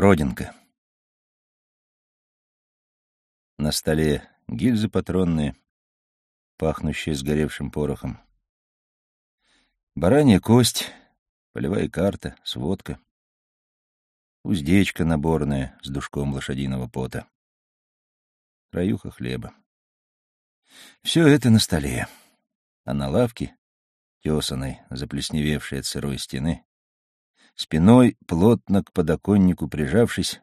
Родинка. На столе гильзы патронные, пахнущие сгоревшим порохом. Баранья кость, полевая карта, сводка. Уздечка наборная с душком лошадиного пота. Краюха хлеба. Все это на столе. А на лавке, тесаной, заплесневевшей от сырой стены, спиной, плотно к подоконнику прижавшись,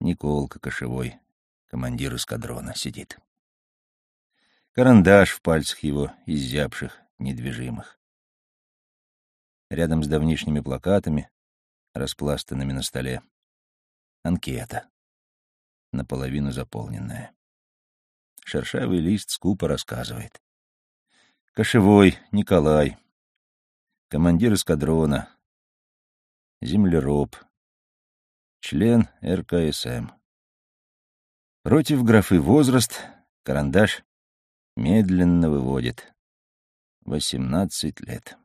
Николка Кошевой, командир эскадрона, сидит. Карандаш в пальцах его, изябших, недвижимых. Рядом с давнишними плакатами, распластанными на столе, анкета, наполовину заполненная. Шершавый лист скупо рассказывает. Кошевой Николай, командир эскадрона, землероб, член РКСМ. Против графы возраст карандаш медленно выводит. Восемнадцать лет.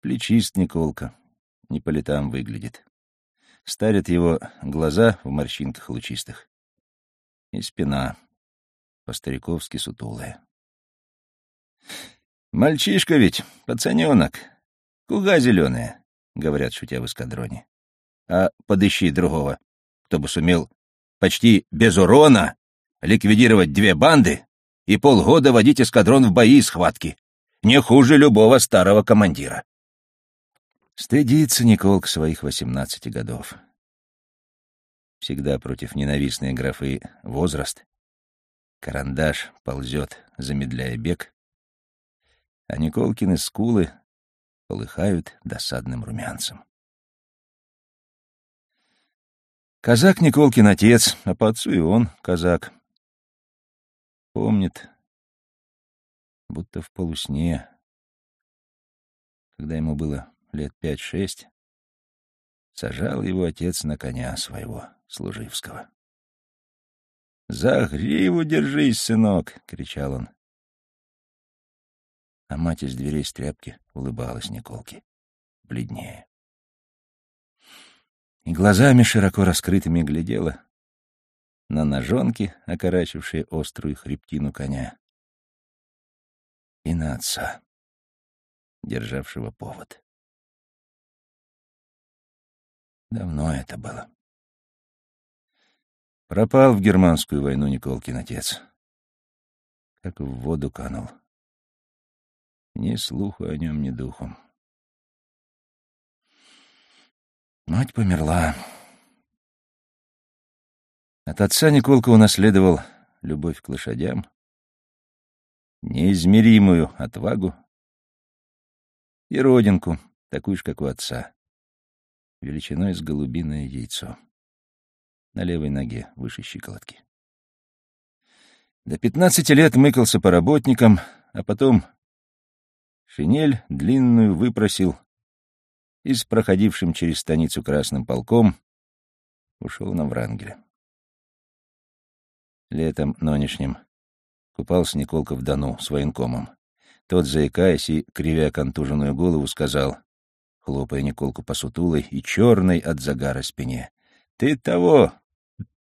Плечист Николка, не по летам выглядит. Старят его глаза в морщинках лучистых. И спина по-стариковски сутулая. «Мальчишка ведь, пацаненок, куга зеленая», — говорят, шутя в эскадроне. «А подыщи другого, кто бы сумел почти без урона ликвидировать две банды и полгода водить эскадрон в бои и схватки. Не хуже любого старого командира». Стыдится Николк своих восемнадцати годов. Всегда против ненавистной графы возраст Карандаш ползет, замедляя бег, а Николкины скулы полыхают досадным румянцем. Казак Николкин отец, а по отцу и он казак. Помнит, будто в полусне, когда ему было лет пять-шесть, сажал его отец на коня своего, служивского. «За гриву держись, сынок!» — кричал он. А мать из дверей стряпки улыбалась Николке, бледнее. И глазами широко раскрытыми глядела на ножонки, окорачившие острую хребтину коня, и на отца, державшего повод. Давно это было. Пропал в германскую войну Николкин отец. Как в воду канул. Ни слуху о нем, ни духом. Мать померла. От отца Николка унаследовал любовь к лошадям, неизмеримую отвагу и родинку, такую же, как у отца, величиной с голубиное яйцо на левой ноге, выше щиколотки. До пятнадцати лет мыкался по работникам, а потом шинель длинную выпросил и с проходившим через станицу красным полком ушел на Врангеля. Летом нынешним купался Николка в Дону с военкомом. Тот, заикаясь и кривя контуженную голову, сказал, хлопая Николку по сутулой и черной от загара спине, «Ты того,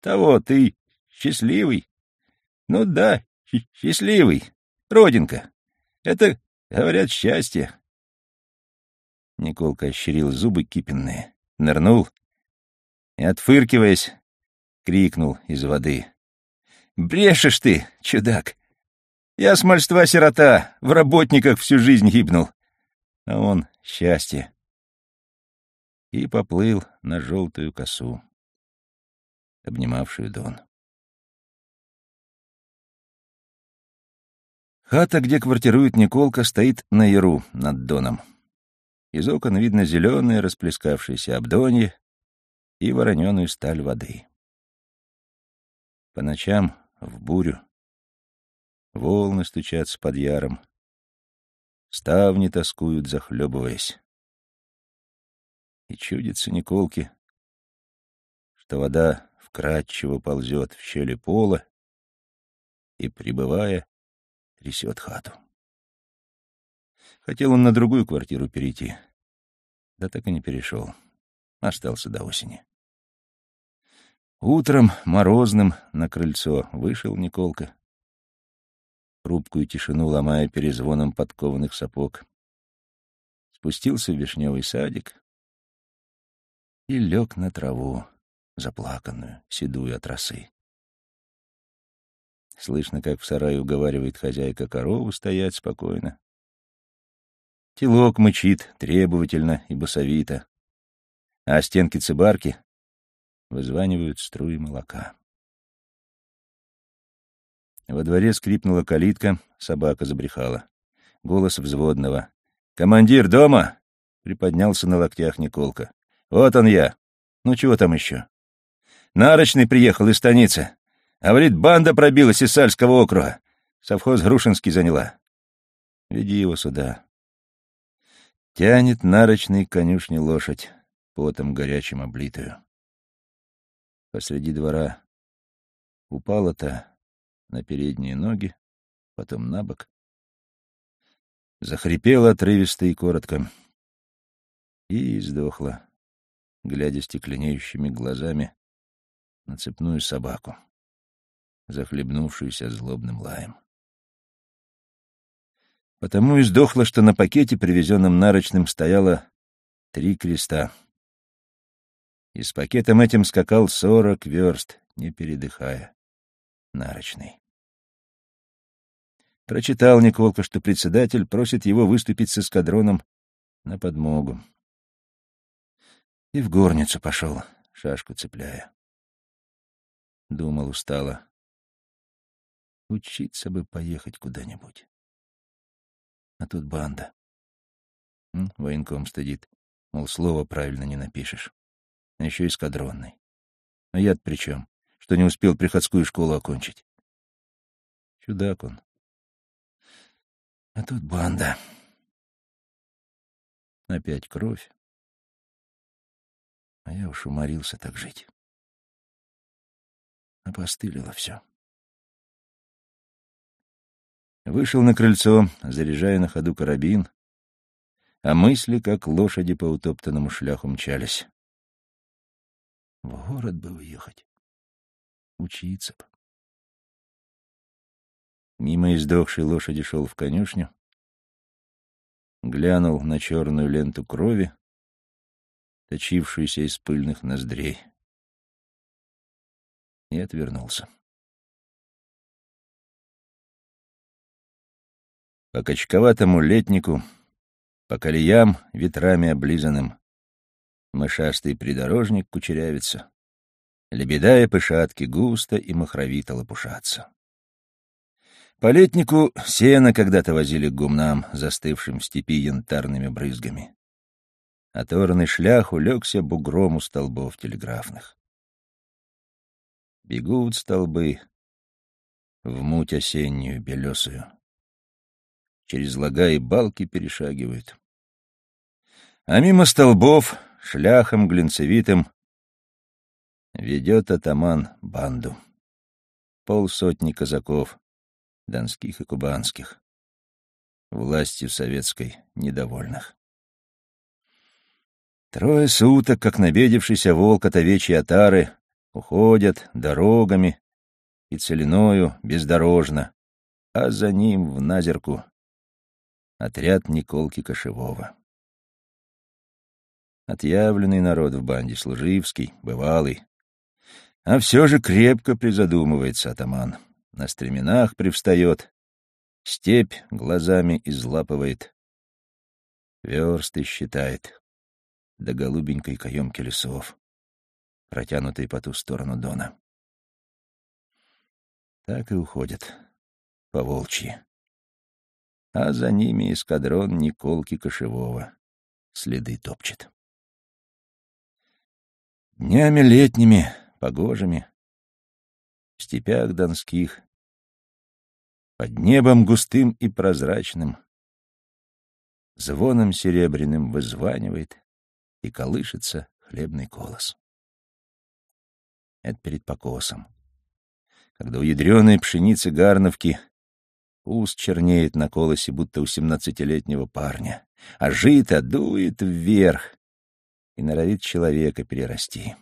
того, ты счастливый? Ну да, счастливый. Родинка. Это, говорят, счастье. Николка ощерил зубы кипенные, нырнул и, отфыркиваясь, крикнул из воды. «Брешешь ты, чудак! Я с мальства сирота, в работниках всю жизнь гибнул. А он — счастье!» И поплыл на желтую косу обнимавшую Дон. Хата, где квартирует Николка, стоит на яру над Доном. Из окон видно зеленые расплескавшиеся обдонье и вороненую сталь воды. По ночам, в бурю, волны стучатся под яром, ставни тоскуют, захлебываясь. И чудится Николке, что вода вкрадчиво ползет в щели пола и, прибывая, трясет хату. Хотел он на другую квартиру перейти, да так и не перешел. Остался до осени. Утром, морозным, на крыльцо вышел Николка. Хрупкую тишину ломая перезвоном подкованных сапог. Спустился в вишневый садик и лег на траву, заплаканную, седую от росы. Слышно, как в сарае уговаривает хозяйка корову стоять спокойно. Телок мычит требовательно и басовито, а стенки цибарки вызванивают струи молока. Во дворе скрипнула калитка, собака забрехала. Голос взводного. «Командир дома?» — приподнялся на локтях Николка. «Вот он я. Ну чего там еще?» «Нарочный приехал из станицы. Говорит, банда пробилась из Сальского округа. Совхоз Грушинский заняла. Веди его сюда». Тянет нарочный конюшни лошадь, потом горячим облитую посреди двора. Упала-то на передние ноги, потом на бок. Захрипела отрывисто и коротко. И сдохла, глядя стекленеющими глазами на цепную собаку, захлебнувшуюся злобным лаем. Потому и сдохла, что на пакете, привезенном нарочным, стояло три креста — и с пакетом этим скакал сорок верст, не передыхая. Нарочный. Прочитал Николка, что председатель просит его выступить с эскадроном на подмогу. И в горницу пошел, шашку цепляя. Думал устало. Учиться бы поехать куда-нибудь. А тут банда. М? Военком стыдит. Мол, слово правильно не напишешь а еще эскадронный. А я-то при чем? Что не успел приходскую школу окончить. Чудак он. А тут банда. Опять кровь. А я уж уморился так жить. Опостылило все. Вышел на крыльцо, заряжая на ходу карабин, а мысли, как лошади по утоптанному шляху, мчались. В город бы уехать. Учиться бы. Мимо издохшей лошади шел в конюшню, глянул на черную ленту крови, точившуюся из пыльных ноздрей, и отвернулся. По качковатому летнику, по колеям ветрами облизанным, Мышастый придорожник кучерявится. Лебеда и пышатки густо и махровито лопушатся. По летнику сено когда-то возили к гумнам, застывшим в степи янтарными брызгами. Оторный шлях улегся бугром у столбов телеграфных. Бегут столбы в муть осеннюю белесую. Через лага и балки перешагивают. А мимо столбов шляхом глинцевитым ведет атаман банду. Полсотни казаков, донских и кубанских, властью советской недовольных. Трое суток, как набедившийся волк от овечьей отары, уходят дорогами и целиною бездорожно, а за ним в назерку отряд Николки Кошевого. Отъявленный народ в банде, служивский, бывалый. А все же крепко призадумывается атаман. На стременах привстает, степь глазами излапывает, версты считает, до голубенькой каемки лесов, протянутой по ту сторону Дона. Так и уходят по волчьи. А за ними эскадрон Николки Кошевого следы топчет. Днями летними, погожими, в степях донских, под небом густым и прозрачным, звоном серебряным вызванивает и колышется хлебный колос. Это перед покосом, когда у ядреной пшеницы гарновки уст чернеет на колосе, будто у семнадцатилетнего парня, а жито дует вверх, и норовит человека перерасти.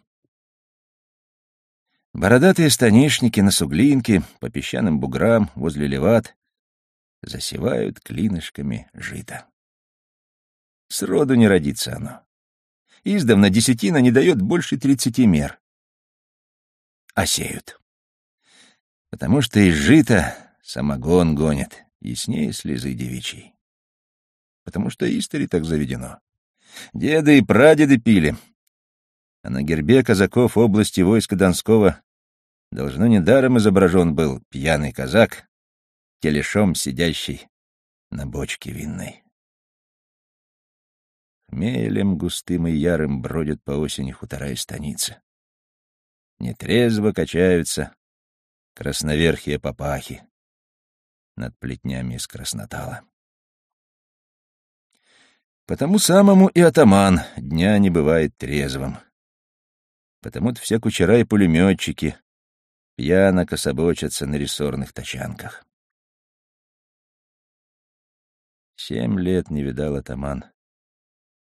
Бородатые станишники на суглинке, по песчаным буграм, возле леват, засевают клинышками жито. Сроду не родится оно. Издавна десятина не дает больше тридцати мер. А сеют. Потому что из жита самогон гонят, яснее слезы девичьей. Потому что истори так заведено. Деды и прадеды пили, а на гербе казаков области войска Донского должно недаром изображен был пьяный казак, телешом сидящий на бочке винной. Хмелем густым и ярым бродят по осени хутора и станицы. Нетрезво качаются красноверхие папахи над плетнями из краснотала. Потому самому и атаман дня не бывает трезвым. Потому-то все кучера и пулеметчики пьяно кособочатся на рессорных тачанках. Семь лет не видал атаман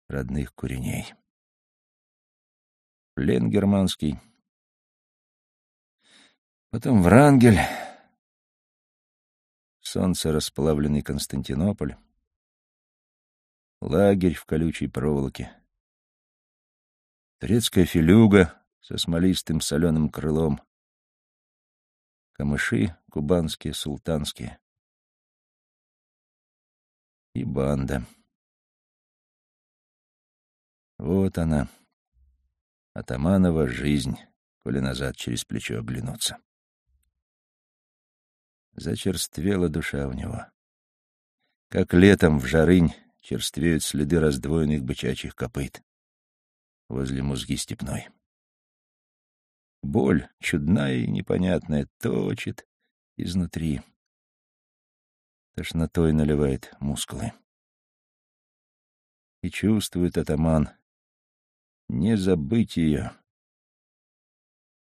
родных куреней. Плен германский. Потом Врангель. Солнце расплавленный Константинополь. Лагерь в колючей проволоке. Турецкая филюга со смолистым соленым крылом. Камыши кубанские, султанские. И банда. Вот она, атаманова жизнь, коли назад через плечо оглянуться. Зачерствела душа у него. Как летом в жарынь черствеют следы раздвоенных бычачьих копыт возле мозги степной. Боль, чудная и непонятная, точит изнутри. Тошнотой наливает мускулы. И чувствует атаман не забыть ее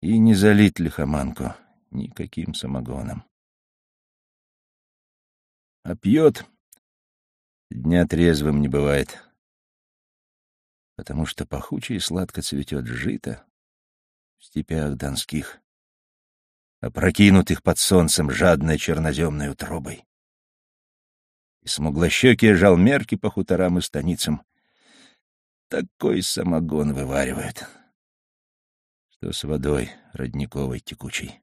и не залить лихоманку никаким самогоном. А пьет, дня трезвым не бывает, потому что пахуче и сладко цветет жито в степях донских, опрокинутых под солнцем жадной черноземной утробой. И смуглощекие жалмерки по хуторам и станицам такой самогон вываривают, что с водой родниковой текучей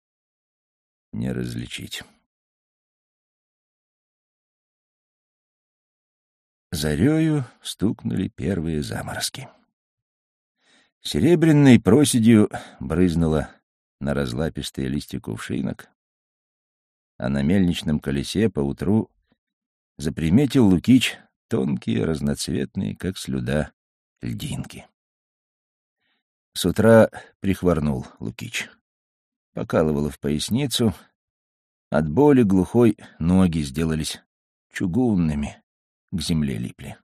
не различить. Зарею стукнули первые заморозки. Серебряной проседью брызнуло на разлапистые листья кувшинок, а на мельничном колесе поутру заприметил Лукич тонкие, разноцветные, как слюда, льдинки. С утра прихворнул Лукич. Покалывало в поясницу. От боли глухой ноги сделались чугунными, к земле липли.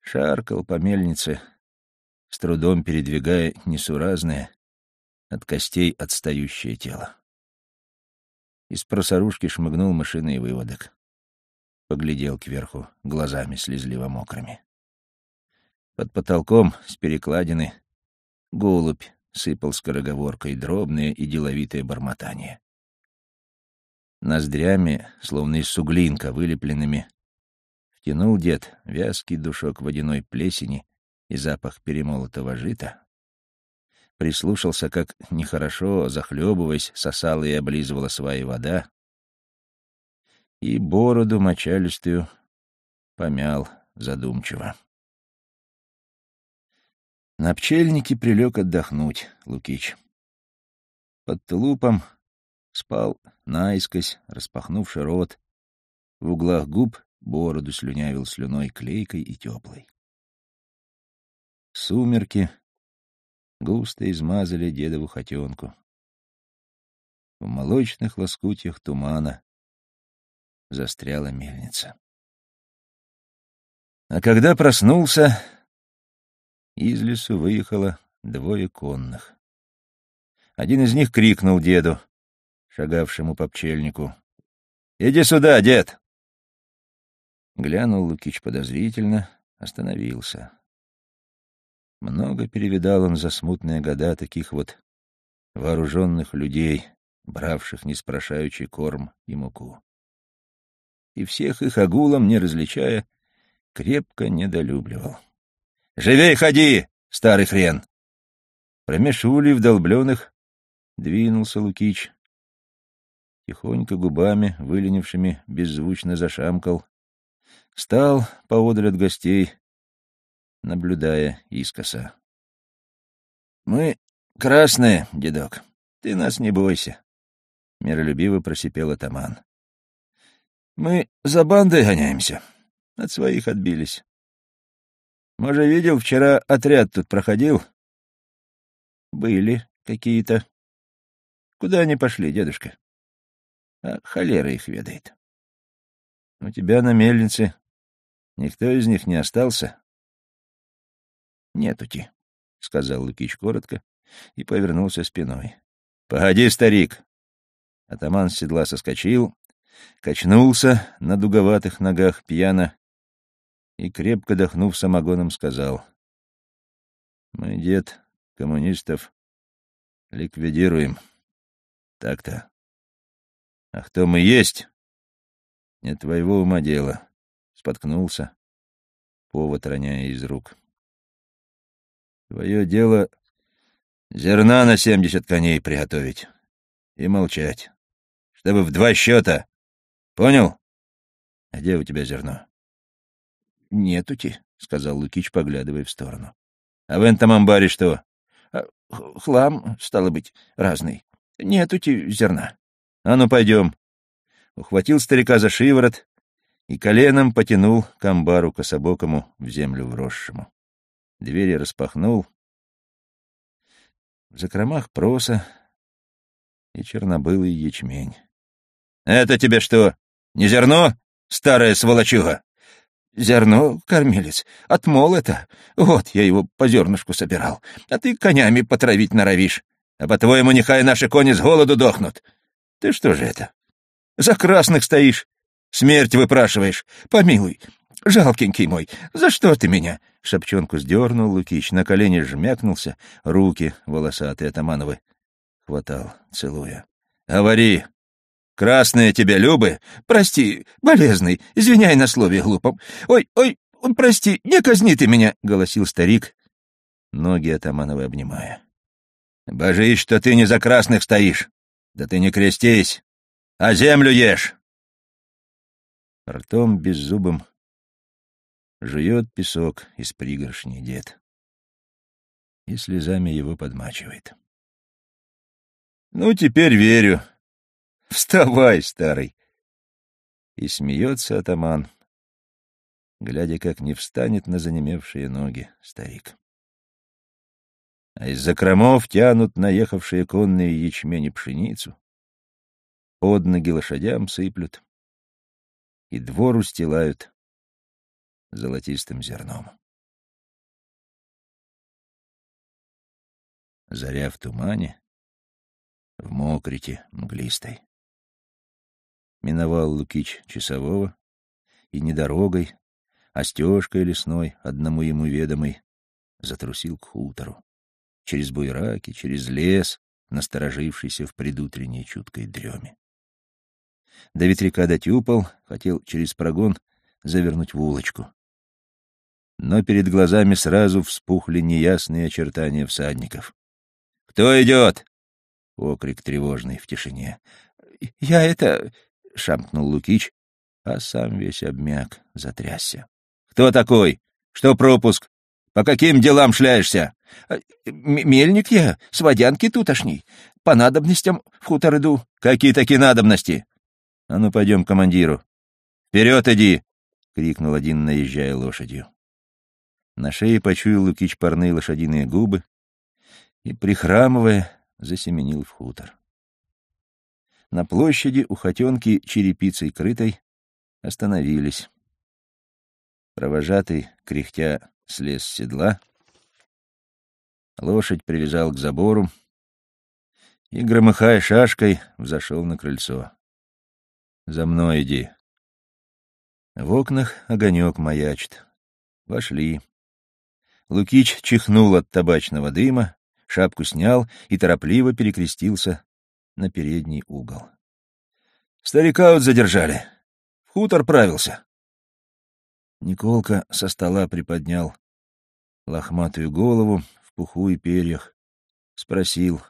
Шаркал по мельнице, с трудом передвигая несуразное, от костей отстающее тело. Из просорушки шмыгнул мышиный выводок. Поглядел кверху, глазами слезливо мокрыми. Под потолком с перекладины голубь сыпал скороговоркой дробное и деловитое бормотание. Ноздрями, словно из суглинка, вылепленными, втянул дед вязкий душок водяной плесени и запах перемолотого жита, прислушался, как нехорошо, захлебываясь, сосала и облизывала свои вода, и бороду мочалистую помял задумчиво. На пчельнике прилег отдохнуть Лукич. Под тулупом спал наискось, распахнувший рот. В углах губ бороду слюнявил слюной клейкой и теплой. Сумерки густо измазали дедову хотенку. В молочных лоскутьях тумана застряла мельница. А когда проснулся, из лесу выехало двое конных. Один из них крикнул деду, шагавшему по пчельнику. — Иди сюда, дед! Глянул Лукич подозрительно, остановился. Много перевидал он за смутные года таких вот вооруженных людей, бравших неспрошающий корм и муку. И всех их агулом, не различая, крепко недолюбливал. «Живей ходи, старый хрен!» Промеж ульев долбленных двинулся Лукич. Тихонько губами, выленившими, беззвучно зашамкал. Стал поодаль от гостей, наблюдая искоса. — Мы красные, дедок, ты нас не бойся, — миролюбиво просипел атаман. — Мы за бандой гоняемся, от своих отбились. Может, видел, вчера отряд тут проходил? — Были какие-то. Куда они пошли, дедушка? А холера их ведает. У тебя на мельнице никто из них не остался? — Нетути, — сказал Лукич коротко и повернулся спиной. — Погоди, старик! Атаман с седла соскочил, качнулся на дуговатых ногах пьяно и, крепко дохнув самогоном, сказал. — Мы, дед, коммунистов ликвидируем. Так-то. А кто мы есть? Не твоего ума дело. Споткнулся, повод роняя из рук. Твое дело зерна на семьдесят коней приготовить и молчать, чтобы в два счета. Понял? А где у тебя зерно? — Нетути, — сказал Лукич, поглядывая в сторону. — А в этом амбаре что? А, — Хлам, стало быть, разный. Нетути зерна. — А ну, пойдем. Ухватил старика за шиворот и коленом потянул к амбару кособокому в землю вросшему. Двери распахнул. В закромах проса и чернобылый ячмень. — Это тебе что, не зерно, старая сволочуга? — Зерно, кормилец, отмол это. Вот я его по зернышку собирал. А ты конями потравить норовишь. А по-твоему, нехай наши кони с голоду дохнут. Ты что же это? За красных стоишь, смерть выпрашиваешь. Помилуй, жалкенький мой, за что ты меня? Шапчонку сдернул Лукич, на колени жмякнулся, руки волосатые Атамановы хватал, целуя. — Говори, красные тебе любы? Прости, болезный, извиняй на слове глупом. Ой, ой, прости, не казни ты меня, — голосил старик, ноги Атамановы обнимая. — Божись, что ты не за красных стоишь. Да ты не крестись, а землю ешь. Ртом беззубым Жует песок из пригоршни дед. И слезами его подмачивает. «Ну, теперь верю. Вставай, старый!» И смеется атаман, глядя, как не встанет на занемевшие ноги старик. А из закромов тянут наехавшие конные ячмень и пшеницу, под ноги лошадям сыплют, и двор устилают золотистым зерном. Заря в тумане, в мокрите мглистой. Миновал Лукич часового, и не дорогой, а стежкой лесной, одному ему ведомой, затрусил к хутору. Через буйраки, через лес, насторожившийся в предутренней чуткой дреме. До ветряка дотюпал, хотел через прогон завернуть в улочку но перед глазами сразу вспухли неясные очертания всадников. «Кто идет?» — окрик тревожный в тишине. «Я это...» — шамкнул Лукич, а сам весь обмяк, затрясся. «Кто такой? Что пропуск? По каким делам шляешься?» «Мельник я, с водянки тутошней. По надобностям в хутор иду». «Какие такие надобности?» «А ну, пойдем к командиру». «Вперед иди!» — крикнул один, наезжая лошадью. На шее почуял Лукич парные лошадиные губы и, прихрамывая, засеменил в хутор. На площади у хотенки черепицей крытой остановились. Провожатый, кряхтя, слез с седла. Лошадь привязал к забору и, громыхая шашкой, взошел на крыльцо. «За мной иди». В окнах огонек маячит. Вошли. Лукич чихнул от табачного дыма, шапку снял и торопливо перекрестился на передний угол. Старика вот задержали. В хутор правился. Николка со стола приподнял лохматую голову в пуху и перьях, спросил,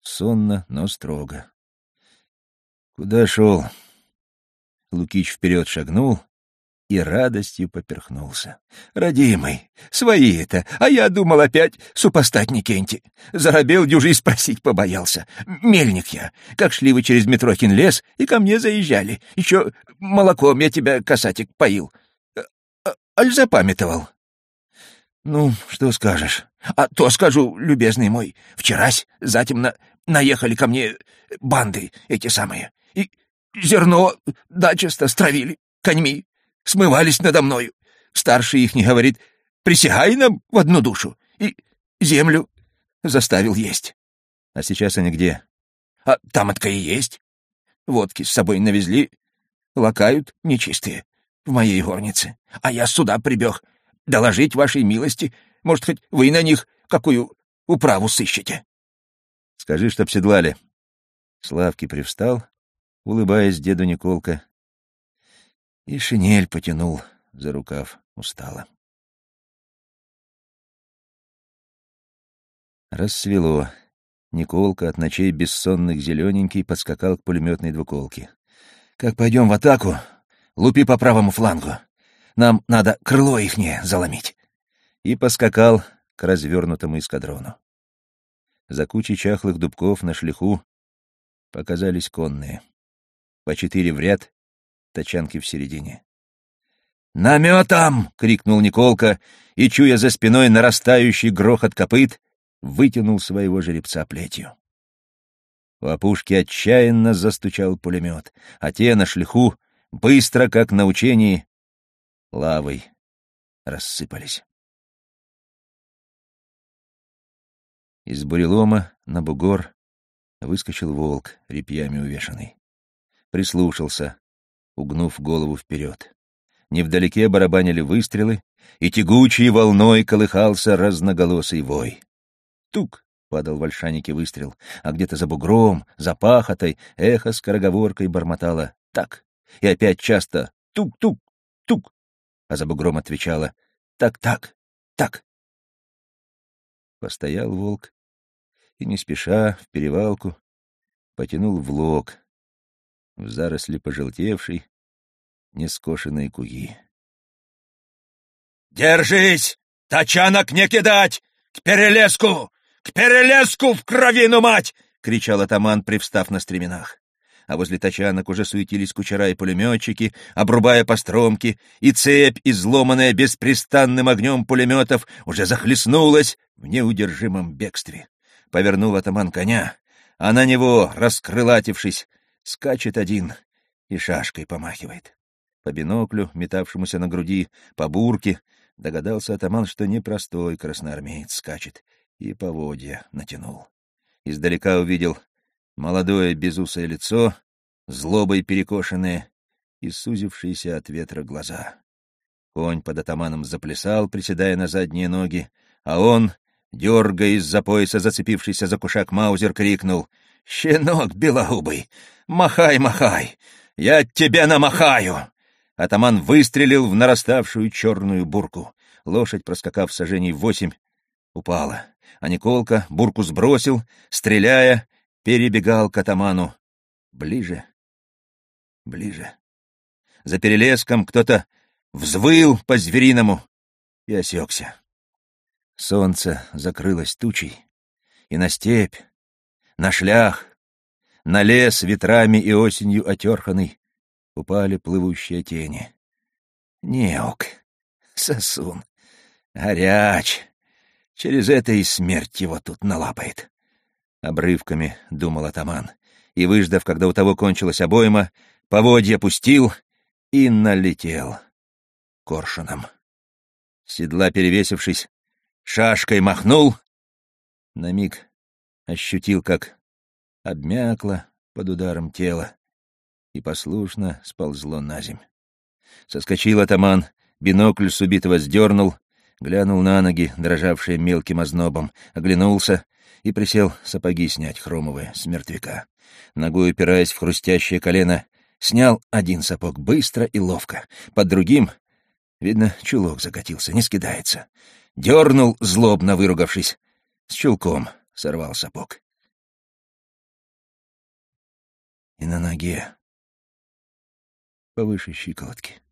сонно, но строго. — Куда шел? Лукич вперед шагнул и радостью поперхнулся. — Родимый, свои это, а я думал опять супостать Никенти. Заробел дюжи спросить побоялся. Мельник я. Как шли вы через Метрохин лес и ко мне заезжали. Еще молоком я тебя, касатик, поил. А, аль запамятовал? — Ну, что скажешь? — А то скажу, любезный мой. Вчерась затем на... наехали ко мне банды эти самые. Зерно дачисто стравили коньми смывались надо мною. Старший их не говорит, присягай нам в одну душу, и землю заставил есть. А сейчас они где? А там отка и есть. Водки с собой навезли, лакают нечистые в моей горнице. А я сюда прибег доложить вашей милости. Может, хоть вы на них какую управу сыщете? Скажи, чтоб седлали. Славки привстал, улыбаясь деду Николка, и шинель потянул за рукав устало. Рассвело. Николка от ночей бессонных зелененький подскакал к пулеметной двуколке. — Как пойдем в атаку, лупи по правому флангу. Нам надо крыло ихнее заломить. И поскакал к развернутому эскадрону. За кучей чахлых дубков на шлиху показались конные. По четыре в ряд тачанки в середине. «Наметом!» — крикнул Николка, и, чуя за спиной нарастающий грохот копыт, вытянул своего жеребца плетью. У опушки отчаянно застучал пулемет, а те на шлиху, быстро, как на учении, лавой рассыпались. Из бурелома на бугор выскочил волк, репьями увешанный. Прислушался, угнув голову вперед. Невдалеке барабанили выстрелы, и тягучей волной колыхался разноголосый вой. Тук! — падал в ольшанике выстрел, а где-то за бугром, за пахотой, эхо скороговоркой бормотало «так». И опять часто «тук-тук, тук», а за бугром отвечала «так-так, так». Постоял волк и, не спеша, в перевалку, потянул в лог, в заросли пожелтевшей, нескошенной куги. «Держись! Тачанок не кидать! К перелеску! К перелеску в кровину, мать!» — кричал атаман, привстав на стременах. А возле тачанок уже суетились кучера и пулеметчики, обрубая постромки, и цепь, изломанная беспрестанным огнем пулеметов, уже захлестнулась в неудержимом бегстве. Повернул атаман коня, а на него, раскрылатившись, скачет один и шашкой помахивает. По биноклю, метавшемуся на груди, по бурке, догадался атаман, что непростой красноармеец скачет, и поводья натянул. Издалека увидел молодое безусое лицо, злобой перекошенное и сузившиеся от ветра глаза. Конь под атаманом заплясал, приседая на задние ноги, а он, дергая из-за пояса зацепившийся за кушак Маузер, крикнул — «Щенок белоубый! Махай, махай! Я тебе намахаю!» Атаман выстрелил в нараставшую черную бурку. Лошадь, проскакав сажений восемь, упала. А Николка бурку сбросил, стреляя, перебегал к атаману. Ближе, ближе. За перелеском кто-то взвыл по-звериному и осекся. Солнце закрылось тучей, и на степь, на шлях, на лес ветрами и осенью отерханный упали плывущие тени. Неок, сосун, горяч, через это и смерть его тут налапает. Обрывками думал атаман, и, выждав, когда у того кончилась обойма, поводья пустил и налетел коршуном. Седла перевесившись, шашкой махнул, на миг ощутил, как обмякло под ударом тела и послушно сползло на земь. Соскочил атаман, бинокль с убитого сдернул, Глянул на ноги, дрожавшие мелким ознобом, оглянулся и присел сапоги снять хромовые с мертвяка. Ногой упираясь в хрустящее колено, снял один сапог быстро и ловко. Под другим, видно, чулок закатился, не скидается. Дернул, злобно выругавшись. С чулком сорвал сапог. И на ноге повыше щиколотки.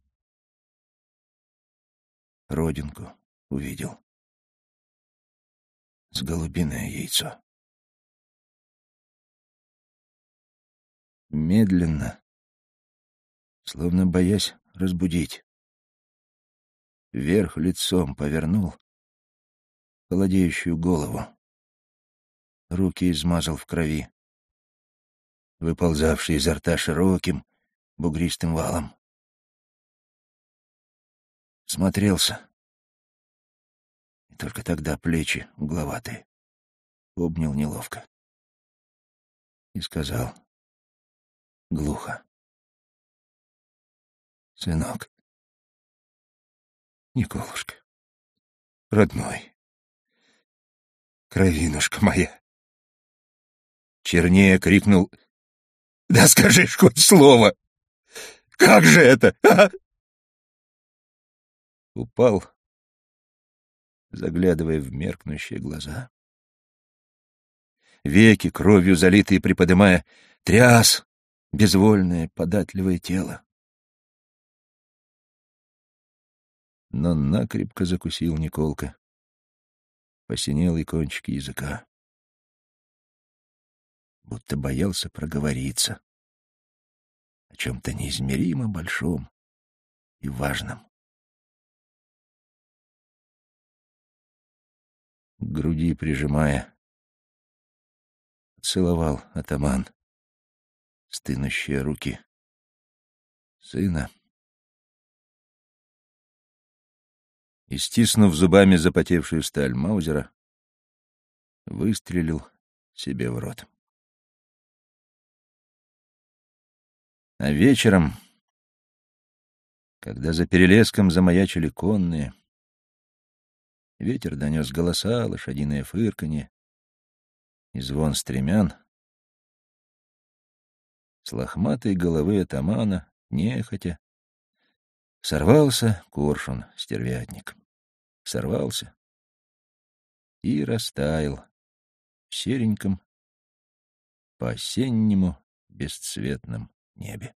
Родинку увидел. С голубиное яйцо. Медленно, словно боясь разбудить, вверх лицом повернул холодеющую голову. Руки измазал в крови, выползавший изо рта широким, бугристым валом. Смотрелся. И только тогда плечи угловатые. Обнял неловко. И сказал глухо. «Сынок, Николушка, родной, кровинушка моя!» Чернее крикнул «Да скажи хоть слово! Как же это, а?» Упал, заглядывая в меркнущие глаза. Веки, кровью залитые, приподымая, тряс безвольное, податливое тело. Но накрепко закусил Николка. Посинел и кончики языка. Будто боялся проговориться о чем-то неизмеримо большом и важном. К груди прижимая, целовал атаман стынущие руки сына. И, стиснув зубами запотевшую сталь Маузера, выстрелил себе в рот. А вечером, когда за перелеском замаячили конные, ветер донес голоса, лошадиное фырканье и звон стремян, с лохматой головы атамана, нехотя. Сорвался коршун-стервятник. Сорвался и растаял в сереньком, по-осеннему бесцветном небе.